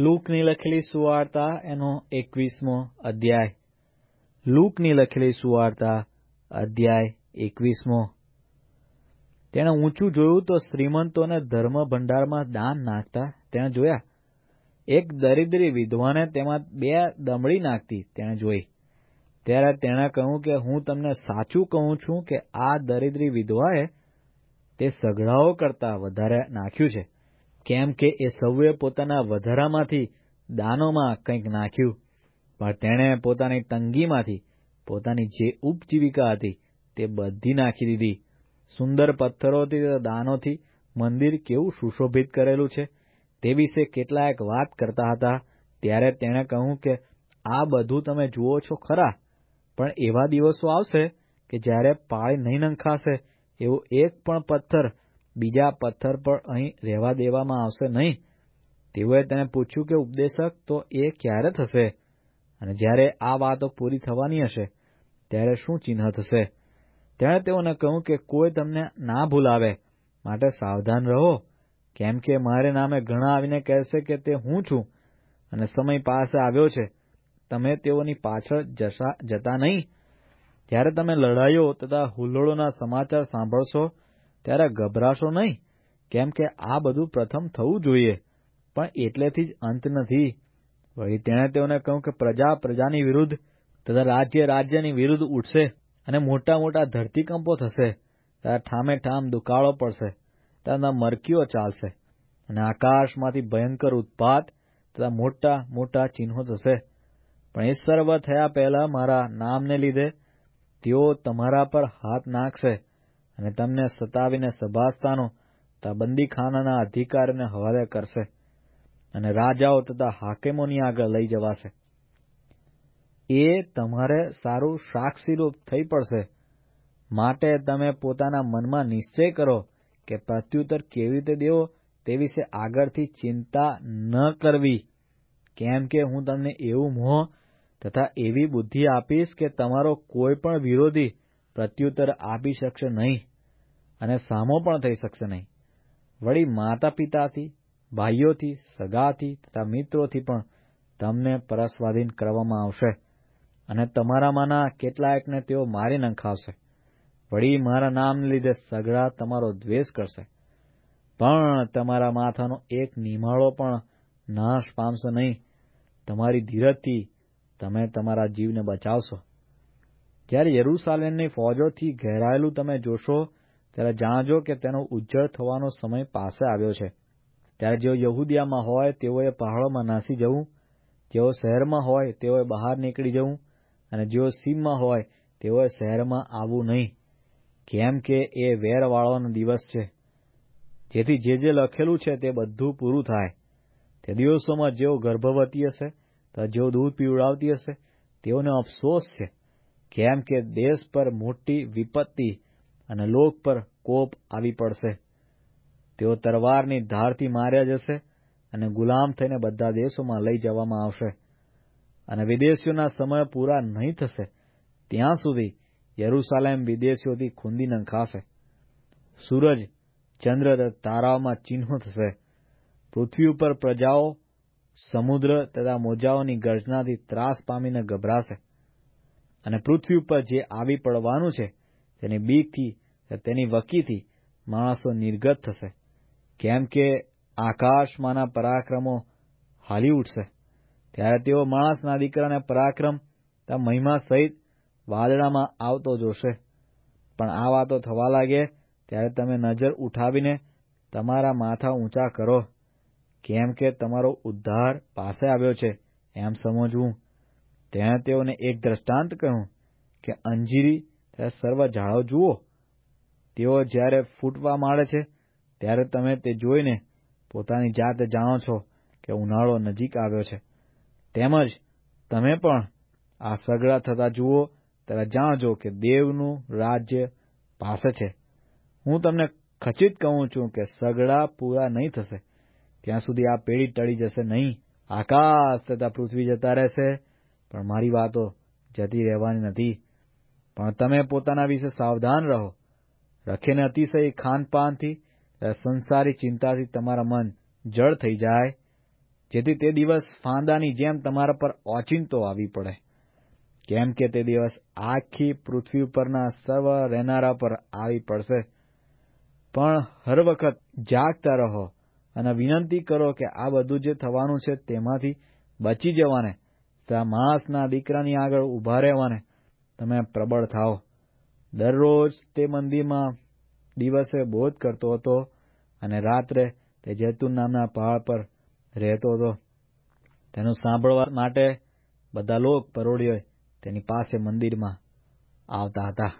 લૂકની લખેલી સુવાર્તા એનો એકવીસમો અધ્યાય લૂકની લખેલી સુવાર્તા અધ્યાય એકવીસમો તેણે ઊંચું જોયું તો શ્રીમંતોને ધર્મ ભંડારમાં દાન નાખતા તેણે જોયા એક દરિદ્રી વિધવાને તેમાં બે દમડી નાખતી તેણે જોઈ ત્યારે તેણે કહ્યું કે હું તમને સાચું કહું છું કે આ દરિદ્રી વિધવાએ તે સઘળાઓ કરતા વધારે નાખ્યું છે. કેમ કે એ સૌએ પોતાના વધારામાંથી દાનોમાં કંઈક નાખ્યું. પણ તેણે પોતાની તંગીમાંથી પોતાની જે ઉપજીવિકા હતી તે બધી નાખી દીધી. સુંદર પથ્થરોથી તથા દાનોથી મંદિર કેવું સુશોભિત કરેલું છે તે વિશે કેટલાક વાત કરતા હતા. ત્યારે તેણે કહ્યું કે, આ બધું તમે જુઓ છો ખરા, પણ એવા દિવસો આવશે કે જ્યારે પાળી નહીં નંખાશે, એવો એક પણ પથ્થર બીજા પથ્થર પર અહીં રહેવા દેવામાં આવશે નહીં. તેઓએ તેને પૂછ્યું કે, ઉપદેશક, તો એ ક્યારે થશે? અને જ્યારે આ વાતો પૂરી થવાની હશે, ત્યારે શું ચિહ્ન થશે? તેણે તેઓને કહ્યું કે, કોઈ તમને ના ભૂલાવે. માટે સાવધાન રહો. કેમ કે મારે નામે ઘણા આવીને કહેશે કે તે હું છું અને સમય પાસે આવ્યો છે. તમે તેઓની પાછળ જતા નહીં. જ્યારે તમે લડાઈઓ તથા હુલ્લડોના સમાચાર સાંભળશો ત્યારે ગભરાશો નહીં. કેમ કે આ બધું પ્રથમ થવું જોઈએ. પણ એટલેથી જ અંત નથી. વળી તેણે તેઓને કહ્યું કે પ્રજા, પ્રજાની વિરુદ્ધ તથા રાજ્ય, રાજ્યની વિરુદ્ધ ઉઠશે અને મોટા મોટા ધરતીકંપો થશે. ત્યારે ઠામે ઠામ દુકાળો પડશે. ત્યાંના મરકીઓ ચાલશે. અને આકાશમાંથી ભયંકર ઉત્પાત તથા મોટા મોટા ચિહ્નો થશે. પણ એ સર્વ થયા પહેલા મારા નામને લીધે તેઓ તમારા પર હાથ નાખશે. અને તમને સતાવીને સભાસ્થાનો તથા બંદીખાનાના અધિકારીને હવાલે કરશે અને રાજાઓ તથા હાકેમોની આગળ લઈ જવાશે. એ તમારે સારું સાક્ષીરૂપ થઈ પડશે. માટે તમે પોતાના મનમાં નિશ્ચય કરો કે પ્રત્યુત્તર કેવી રીતે દેવો તે વિશે આગળથી ચિંતા ન કરવી. કેમ કે હું તમને એવું મોહ તથા એવી બુદ્ધિ આપીશ કે તમારો કોઈ પણ વિરોધી પ્રત્યુત્તર આપી શકશે નહીં. અને સામો પણ થઈ શકશે નહીં. વળી માતા પિતાથી ભાઈઓથી, સગાથી તથા મિત્રોથી પણ તમને પરસ્વાધીન કરવામાં આવશે અને તમારામાંના કેટલાયકને તેઓ મારી નંખાવશે. વળી મારા નામને લીધે સઘળા તમારો દ્વેષ કરશે. પણ તમારા માથાનો એક નિમાળો પણ નાશ પામશે નહીં. તમારી ધીરજથી તમે તમારા જીવને બચાવશો. જ્યારે યરૂસાલેમની ફોજોથી ઘેરાયેલું તમે જોશો ત્યારે જાણજો કે તેનો ઉજ્જળ થવાનો સમય પાસે આવ્યો છે. ત્યારે જેઓ યહૂદિયામાં હોય, તેઓએ પહાડોમાં નાસી જવું. જેઓ શહેરમાં હોય, તેઓએ બહાર નીકળી જવું. અને જેઓ સીમમાં હોય, તેઓએ શહેરમાં આવવું નહીં. કેમ કે એ વેરવાળવાનો દિવસ છે. જેથી જે જે લખેલું છે તે બધું પૂરું થાય. તે દિવસોમાં જેઓ ગર્ભવતી હશે તથા જેઓ દૂધ પીવડાવતી હશે, તેઓને અફસોસ છે. કેમ કે દેશ પર મોટી વિપત્તિ અને લોક પર કોપ આવી પડશે. તેઓ તરવારની ધારથી માર્યા જશે અને ગુલામ થઈને બધા દેશોમાં લઈ જવામાં આવશે. અને વિદેશીઓના સમય પૂરા નહીં થશે. ત્યાં સુધી યરૂસાલેમ વિદેશીઓથી ખૂંદી નંખાશે. સૂરજ ચંદ્ર તારાઓમાં ચિહ્નો થશે. પૃથ્વી ઉપર પ્રજાઓ સમુદ્ર તથા મોજાઓની ગર્જનાથી ત્રાસ પામીને ગભરાશે. અને પૃથ્વી ઉપર જે આવી પડવાનું છે તેની બીકથી તેની વકીથી માણસો નિર્ગત થશે. કેમ કે આકાશમાંના પરાક્રમો હાલી ઉઠશે. ત્યારે તેઓ માણસના દીકરાને પરાક્રમ તથા મહિમા સહિત વાદળામાં આવતો જોશે. પણ આ વાતો થવા લાગે ત્યારે તમે નજર ઉઠાવીને તમારા માથા ઊંચા કરો. કેમ કે તમારો ઉદ્ધાર પાસે આવ્યો છે, એમ સમજવું. તેણે તેઓને એક દ્રષ્ટાંત કહ્યું કે અંજીરી તથા સર્વ ઝાડો જુઓ. તેઓ જ્યારે ફૂટવા માંડે છે, ત્યારે તમે તે જોઈને પોતાની જાતે જાણો છો કે ઉનાળો નજીક આવ્યો છે. તેમજ તમે પણ આ સગડા થતા જુઓ, ત્યારે જાણજો કે દેવનું રાજ્ય પાસે છે. હું તમને ખચિત કહું છું કે સગડા પૂરા નહીં થશે. ત્યાં સુધી આ પેઢી ટળી જશે નહીં. આકાશ તથા પૃથ્વી જતા રહેશે, પણ મારી વાતો જતી રહેવાની નથી. પણ તમે પોતાના વિશે સાવધાન રહો. રખેને અતિશય ખાનપાનથી સંસારી ચિંતાથી તમારા મન જળ થઈ જાય, જેથી તે દિવસ ફાંદાની જેમ તમારા પર ઓચિંતો આવી પડે. કેમ કે તે દિવસ આખી પૃથ્વી ઉપરના સર્વ રહેનારા પર આવી પડશે. પણ હર વખત જાગતા રહો અને વિનંતી કરો કે આ બધું જે થવાનું છે તેમાંથી બચી જવાને તથા માણસના દીકરાની આગળ ઊભા રહેવાને તમે પ્રબળ થાઓ. દરરોજ તે મંદિરમાં દિવસે બોધ કરતો હતો અને રાત્રે તે જૈતુન નામના પહાડ પર રહેતો હતો. તેનું સાંભળવા માટે બધા લોક પરોળીએ તેની પાસે મંદિરમાં આવતા હતા.